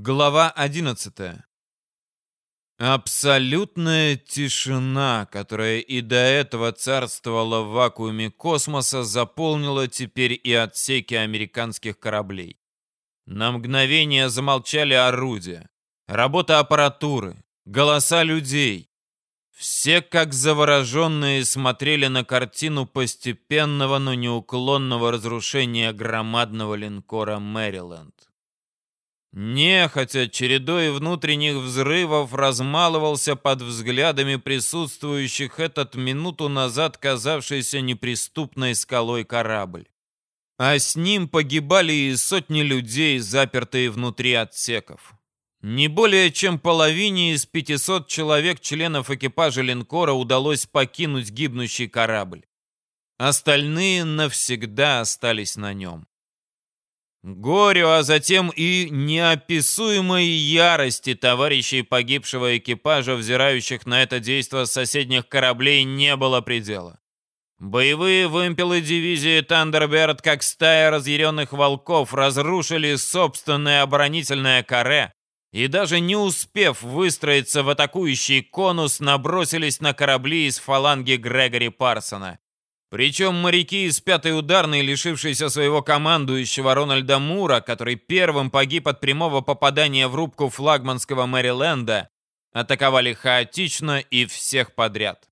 Глава 11. Абсолютная тишина, которая и до этого царствовала в вакууме космоса, заполнила теперь и отсеки американских кораблей. На мгновение замолчали орудия, работа аппаратуры, голоса людей. Все, как завороженные, смотрели на картину постепенного, но неуклонного разрушения громадного линкора «Мэриленд». Нехотя, чередой внутренних взрывов, размалывался под взглядами присутствующих этот минуту назад казавшийся неприступной скалой корабль. А с ним погибали и сотни людей, запертые внутри отсеков. Не более чем половине из 500 человек членов экипажа линкора удалось покинуть гибнущий корабль. Остальные навсегда остались на нем. Горю, а затем и неописуемой ярости товарищей погибшего экипажа, взирающих на это действо с соседних кораблей, не было предела. Боевые вымпелы дивизии Тандерберт, как стая разъяренных волков, разрушили собственное оборонительное каре и даже не успев выстроиться в атакующий конус, набросились на корабли из фаланги Грегори Парсона. Причем моряки из пятой ударной, лишившиеся своего командующего Рональда Мура, который первым погиб от прямого попадания в рубку флагманского Мэриленда, атаковали хаотично и всех подряд.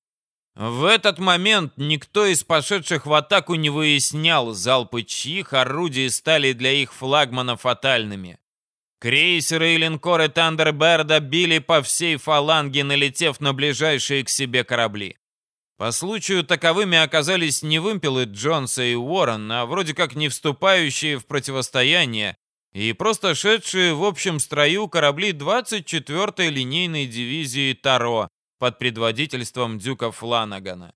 В этот момент никто из пошедших в атаку не выяснял, залпы чьих орудий стали для их флагмана фатальными. Крейсеры и линкоры Тандерберда били по всей фаланге, налетев на ближайшие к себе корабли. По случаю таковыми оказались не вымпелы Джонса и Уоррен, а вроде как не вступающие в противостояние и просто шедшие в общем строю корабли 24-й линейной дивизии Таро под предводительством Дюка Фланагана.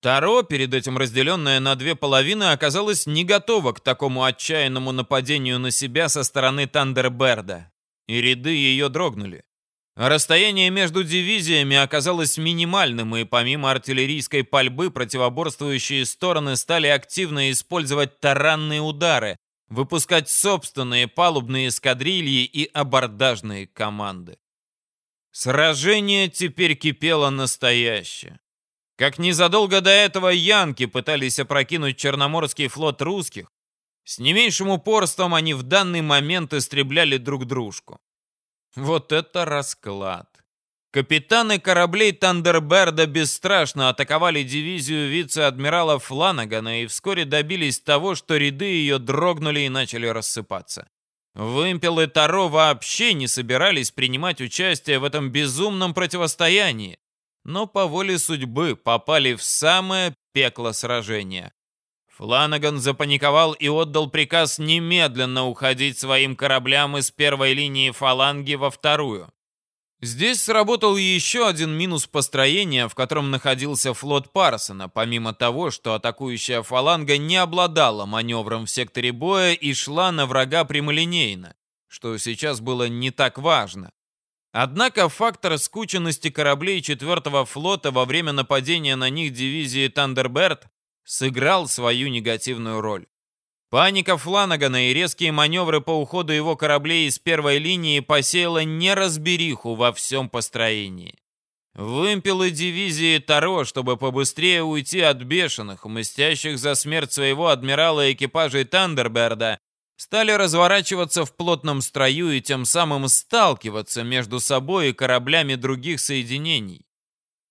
Таро, перед этим разделенная на две половины, оказалась не готова к такому отчаянному нападению на себя со стороны Тандерберда, и ряды ее дрогнули. Расстояние между дивизиями оказалось минимальным, и помимо артиллерийской пальбы противоборствующие стороны стали активно использовать таранные удары, выпускать собственные палубные эскадрильи и абордажные команды. Сражение теперь кипело настоящее. Как незадолго до этого янки пытались опрокинуть Черноморский флот русских, с не меньшим упорством они в данный момент истребляли друг дружку. Вот это расклад. Капитаны кораблей Тандерберда бесстрашно атаковали дивизию вице-адмирала Фланагана и вскоре добились того, что ряды ее дрогнули и начали рассыпаться. Вымпелы Таро вообще не собирались принимать участие в этом безумном противостоянии, но по воле судьбы попали в самое пекло сражения. Фланаган запаниковал и отдал приказ немедленно уходить своим кораблям из первой линии фаланги во вторую. Здесь сработал еще один минус построения, в котором находился флот Парсона, помимо того, что атакующая фаланга не обладала маневром в секторе боя и шла на врага прямолинейно, что сейчас было не так важно. Однако фактор скученности кораблей 4 флота во время нападения на них дивизии Тандерберт сыграл свою негативную роль. Паника Фланагана и резкие маневры по уходу его кораблей из первой линии посеяла неразбериху во всем построении. Вымпелы дивизии Таро, чтобы побыстрее уйти от бешеных, мстящих за смерть своего адмирала экипажей Тандерберда, стали разворачиваться в плотном строю и тем самым сталкиваться между собой и кораблями других соединений.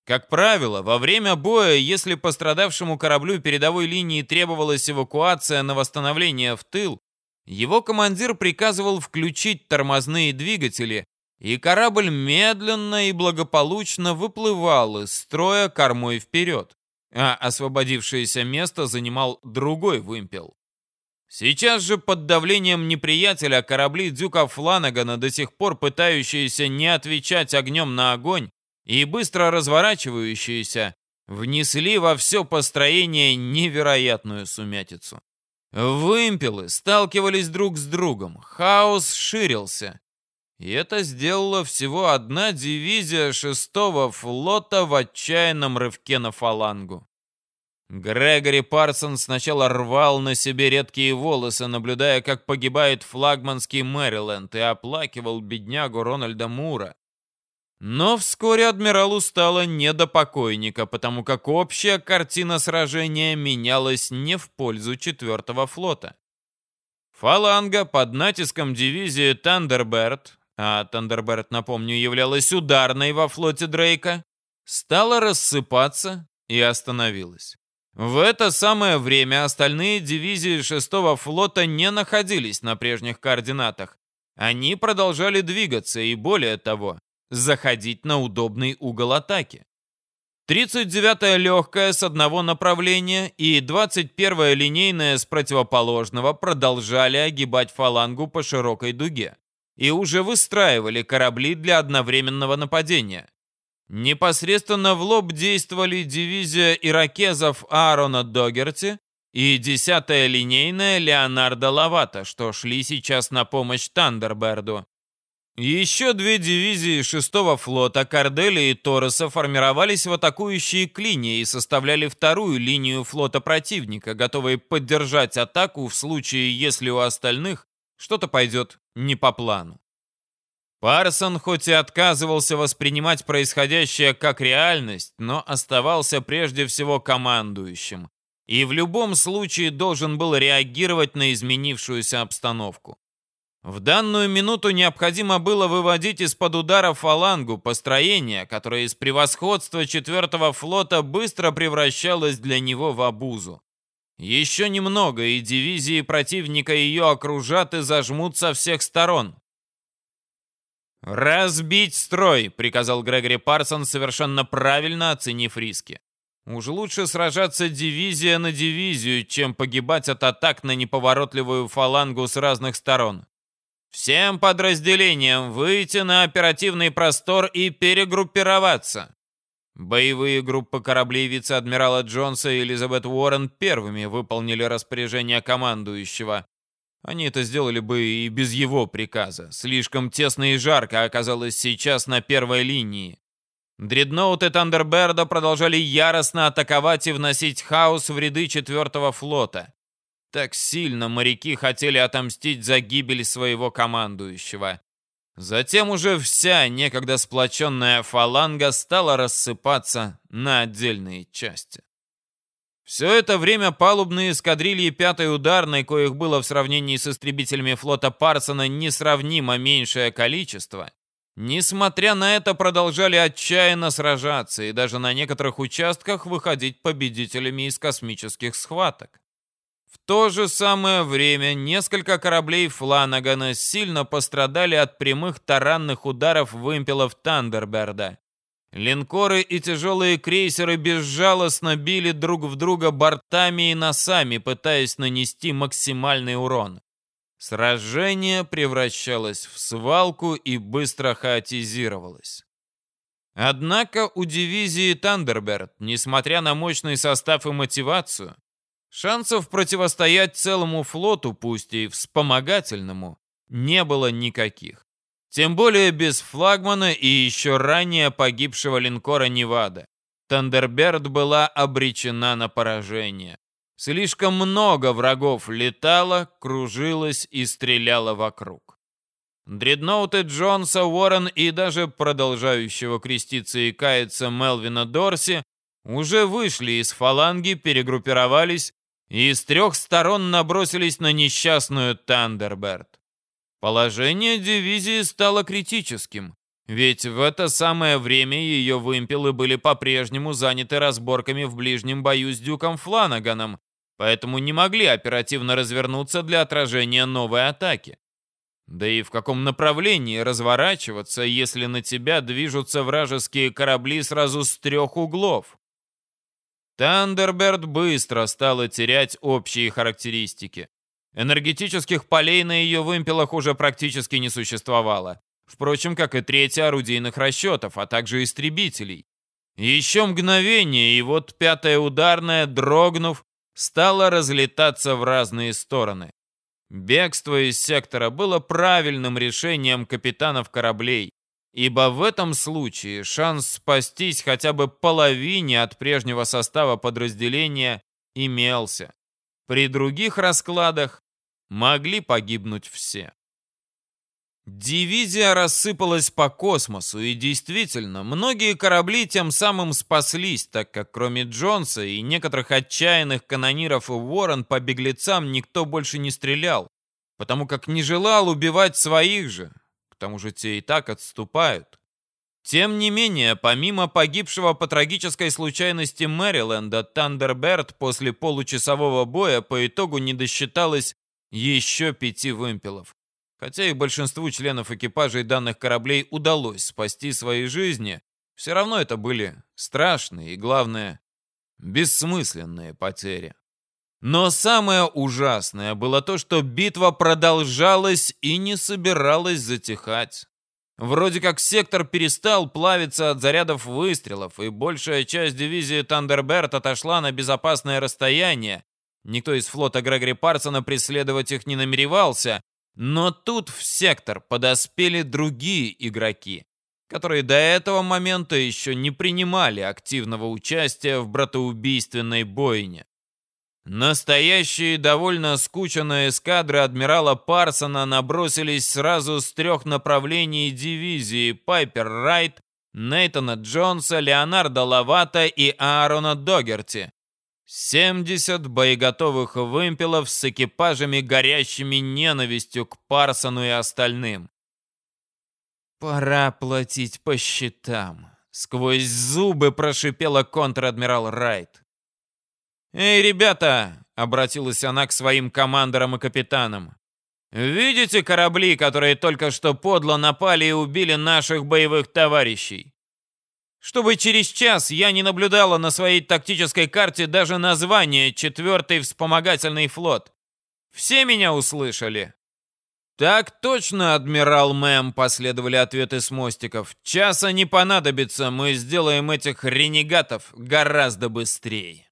Как правило, во время боя, если пострадавшему кораблю передовой линии требовалась эвакуация на восстановление в тыл, его командир приказывал включить тормозные двигатели, и корабль медленно и благополучно выплывал из строя кормой вперед, а освободившееся место занимал другой вымпел. Сейчас же под давлением неприятеля корабли Дюка Фланагана, до сих пор пытающиеся не отвечать огнем на огонь, и быстро разворачивающиеся внесли во все построение невероятную сумятицу. Вымпелы сталкивались друг с другом, хаос ширился. И это сделала всего одна дивизия шестого флота в отчаянном рывке на фалангу. Грегори Парсон сначала рвал на себе редкие волосы, наблюдая, как погибает флагманский Мэриленд, и оплакивал беднягу Рональда Мура. Но вскоре адмиралу стало не до покойника, потому как общая картина сражения менялась не в пользу четвертого флота. Фаланга под натиском дивизии Тандерберт, а Тандерберт, напомню, являлась ударной во флоте Дрейка, стала рассыпаться и остановилась. В это самое время остальные дивизии 6-го флота не находились на прежних координатах. Они продолжали двигаться и, более того, заходить на удобный угол атаки. 39-я легкая с одного направления и 21-я линейная с противоположного продолжали огибать фалангу по широкой дуге и уже выстраивали корабли для одновременного нападения. Непосредственно в лоб действовали дивизия иракезов Аарона Догерти и 10-я линейная Леонардо Лавата, что шли сейчас на помощь Тандерберду. Еще две дивизии 6-го флота Кордели и Торреса формировались в атакующие клинии и составляли вторую линию флота противника, готовые поддержать атаку в случае, если у остальных что-то пойдет не по плану. Парсон хоть и отказывался воспринимать происходящее как реальность, но оставался прежде всего командующим и в любом случае должен был реагировать на изменившуюся обстановку. В данную минуту необходимо было выводить из-под удара фалангу построение, которое из превосходства четвертого флота быстро превращалось для него в обузу. Еще немного, и дивизии противника ее окружат и зажмут со всех сторон. «Разбить строй!» — приказал Грегори Парсон, совершенно правильно оценив риски. Уж лучше сражаться дивизия на дивизию, чем погибать от атак на неповоротливую фалангу с разных сторон. Всем подразделениям выйти на оперативный простор и перегруппироваться. Боевые группы кораблей вице-адмирала Джонса и Элизабет Уоррен первыми выполнили распоряжение командующего. Они это сделали бы и без его приказа. Слишком тесно и жарко оказалось сейчас на первой линии. Дредноуты Тандерберда продолжали яростно атаковать и вносить хаос в ряды четвертого флота. Так сильно моряки хотели отомстить за гибель своего командующего. Затем уже вся некогда сплоченная фаланга стала рассыпаться на отдельные части. Все это время палубные эскадрильи пятой ударной, коих было в сравнении с истребителями флота Парсона несравнимо меньшее количество, несмотря на это продолжали отчаянно сражаться и даже на некоторых участках выходить победителями из космических схваток. В то же самое время несколько кораблей Фланагана сильно пострадали от прямых таранных ударов вымпелов Тандерберда, Линкоры и тяжелые крейсеры безжалостно били друг в друга бортами и носами, пытаясь нанести максимальный урон. Сражение превращалось в свалку и быстро хаотизировалось. Однако у дивизии Тандерберт, несмотря на мощный состав и мотивацию, шансов противостоять целому флоту, пусть и вспомогательному, не было никаких. Тем более без флагмана и еще ранее погибшего линкора «Невада». Тандерберт была обречена на поражение. Слишком много врагов летало, кружилось и стреляло вокруг. Дредноуты Джонса, Уоррен и даже продолжающего креститься и каяться Мелвина Дорси уже вышли из фаланги, перегруппировались и с трех сторон набросились на несчастную Тандерберт. Положение дивизии стало критическим, ведь в это самое время ее вымпелы были по-прежнему заняты разборками в ближнем бою с Дюком Фланаганом, поэтому не могли оперативно развернуться для отражения новой атаки. Да и в каком направлении разворачиваться, если на тебя движутся вражеские корабли сразу с трех углов? Тандерберт быстро стала терять общие характеристики. Энергетических полей на ее вымпелах уже практически не существовало. Впрочем, как и треть орудийных расчетов, а также истребителей. Еще мгновение, и вот пятая ударная, дрогнув, стала разлетаться в разные стороны. Бегство из сектора было правильным решением капитанов кораблей. Ибо в этом случае шанс спастись хотя бы половине от прежнего состава подразделения имелся. При других раскладах могли погибнуть все. Дивизия рассыпалась по космосу, и действительно, многие корабли тем самым спаслись, так как кроме Джонса и некоторых отчаянных канониров и Уоррен по беглецам никто больше не стрелял, потому как не желал убивать своих же, к тому же те и так отступают. Тем не менее, помимо погибшего по трагической случайности Мэриленда, Тандерберт после получасового боя по итогу не досчиталось еще пяти вымпелов. Хотя и большинству членов экипажей данных кораблей удалось спасти свои жизни, все равно это были страшные и, главное, бессмысленные потери. Но самое ужасное было то, что битва продолжалась и не собиралась затихать. Вроде как сектор перестал плавиться от зарядов выстрелов, и большая часть дивизии Тандерберт отошла на безопасное расстояние. Никто из флота Грегори Парсона преследовать их не намеревался, но тут в сектор подоспели другие игроки, которые до этого момента еще не принимали активного участия в братоубийственной бойне. Настоящие довольно скученные эскадры адмирала Парсона набросились сразу с трех направлений дивизии Пайпер Райт, Нейтана Джонса, Леонарда Лавата и Аарона Догерти, 70 боеготовых вымпелов с экипажами, горящими ненавистью к Парсону и остальным. «Пора платить по счетам», — сквозь зубы прошипела контр-адмирал Райт. «Эй, ребята!» — обратилась она к своим командорам и капитанам. «Видите корабли, которые только что подло напали и убили наших боевых товарищей? чтобы через час я не наблюдала на своей тактической карте даже название «Четвертый вспомогательный флот». Все меня услышали?» «Так точно, адмирал Мэм», — последовали ответы с мостиков. «Часа не понадобится, мы сделаем этих ренегатов гораздо быстрее».